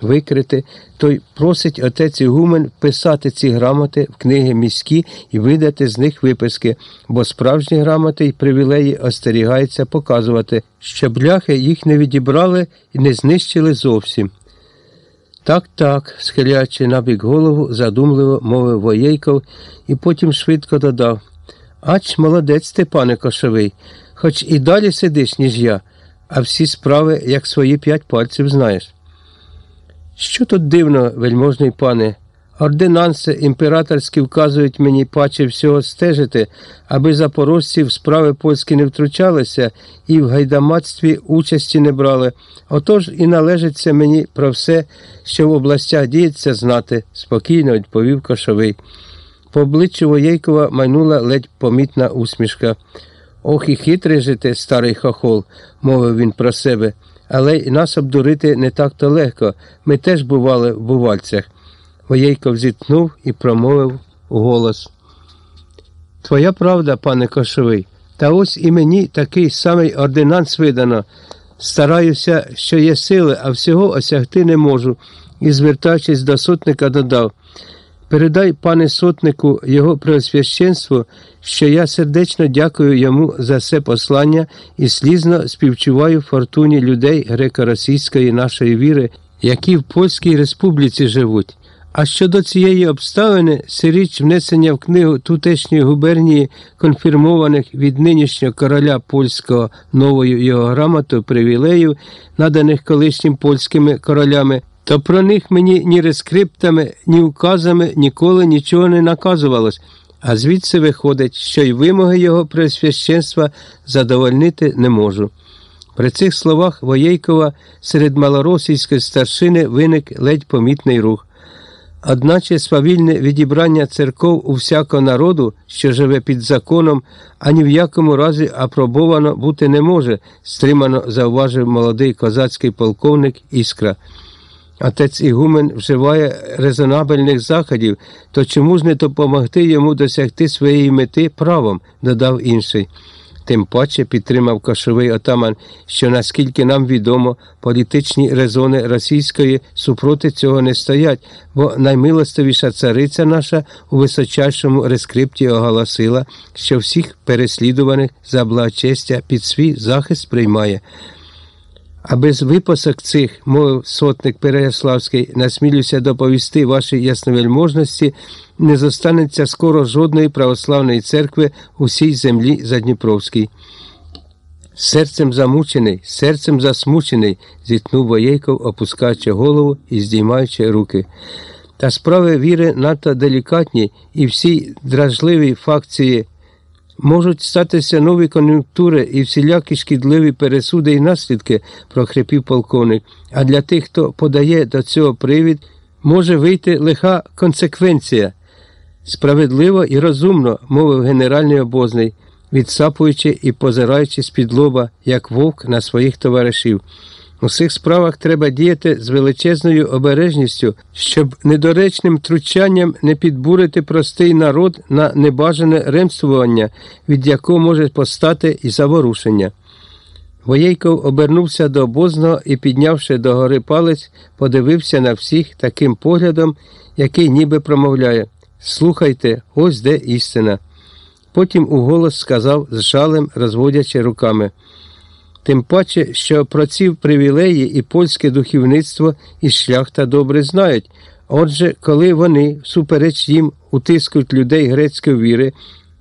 викрити, то й просить отець Ігумен вписати ці грамоти в книги міські і видати з них виписки, бо справжні грамоти й привілеї остерігаються показувати, що бляхи їх не відібрали і не знищили зовсім. Так, так, схиляючи набік голову, задумливо мовив Воєйков і потім швидко додав Ач, молодець, Степане Кошовий, хоч і далі сидиш, ніж я, а всі справи, як свої п'ять пальців, знаєш. Що тут дивно, вельможний пане? Ординанси імператорські вказують мені паче всього стежити, аби запорожці в справи польські не втручалися і в гайдамацтві участі не брали. Отож і належиться мені про все, що в областях діється, знати, спокійно відповів Кошовий. По обличчю Воєйкова майнула ледь помітна усмішка. Ох і хитрий же ти, старий хохол, мовив він про себе, але й нас обдурити не так то легко. Ми теж бували в бувальцях. Воєйков зітхнув і промовив голос. Твоя правда, пане Кошовий, та ось і мені такий самий ординанс видано. Стараюся, що є сили, а всього осягти не можу, і, звертаючись до сотника, додав Передай, пане сотнику, його преосвященству, що я сердечно дякую йому за це послання і слізно співчуваю фортуні людей греко-російської нашої віри, які в Польській республіці живуть. А щодо цієї обставини, сиріч внесення в книгу тутешньої губернії конфірмованих від нинішнього короля польського новою його грамотою привілеїв, наданих колишнім польськими королями, то про них мені ні рескриптами, ні указами ніколи нічого не наказувалось, а звідси виходить, що й вимоги його пресвященства задовольнити не можу. При цих словах Воєйкова серед малоросійської старшини виник ледь помітний рух. Одначе свавільне відібрання церков у всякого народу, що живе під законом, ані в якому разі апробовано бути не може, стримано зауважив молодий козацький полковник Іскра. Отець Ігумен вживає резонабельних заходів, то чому ж не допомогти йому досягти своєї мети правом, додав інший. Тим паче підтримав кошовий отаман, що наскільки нам відомо, політичні резони російської супроти цього не стоять, бо наймилостивіша цариця наша у височайшому рескрипті оголосила, що всіх переслідуваних за благочестя під свій захист приймає. А без випасок цих, мовив сотник Переяславський, насмілюся доповісти вашій ясновельможності, не зостанеться скоро жодної православної церкви у всій землі Задніпровській. Серцем замучений, серцем засмучений, зітхнув Воєйков, опускаючи голову і здіймаючи руки. Та справи віри надто делікатні і всі дражливі факції Можуть статися нові кон'юнктури і всілякі шкідливі пересуди і наслідки, прохрипів полковник. А для тих, хто подає до цього привід, може вийти лиха консеквенція. Справедливо і розумно, мовив генеральний обозний, відсапуючи і позираючи з-під лоба, як вовк на своїх товаришів. У цих справах треба діяти з величезною обережністю, щоб недоречним тручанням не підбурити простий народ на небажане ремствування, від якого може постати і заворушення. Воєйков обернувся до обозного і, піднявши до гори палець, подивився на всіх таким поглядом, який ніби промовляє Слухайте, ось де істина. Потім уголос сказав з жалем, розводячи руками. Тим паче, що про ці привілеї і польське духовництво і шляхта добре знають. Отже, коли вони, супереч їм, утискують людей грецької віри,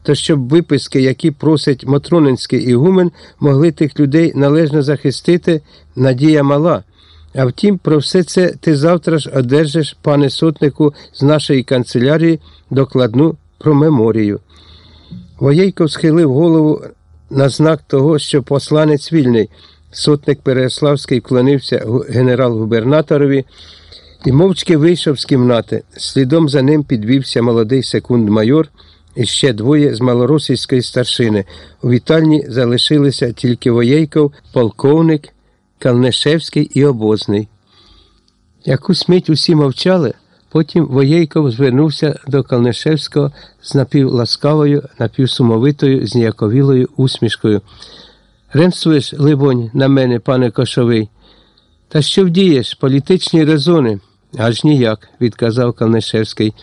то щоб виписки, які просить Матронинський ігумен, могли тих людей належно захистити, надія мала. А втім, про все це ти завтра ж одержиш, пане сотнику, з нашої канцелярії докладну промеморію. Воєйко схилив голову на знак того, що посланець вільний, сотник Переяславський вклонився генерал-губернаторові і мовчки вийшов з кімнати. Слідом за ним підвівся молодий секунд-майор і ще двоє з малоросійської старшини. У вітальні залишилися тільки Воєйков, полковник, Калнешевський і обозний. Якусь мить усі мовчали. Потім Воєйков звернувся до Калнишевського з напівласкавою, напівсумовитою, зніяковілою усмішкою. Ремствуєш, либонь, на мене, пане Кошовий. Та що вдієш, політичні резони? Аж ніяк, відказав Калнишевський.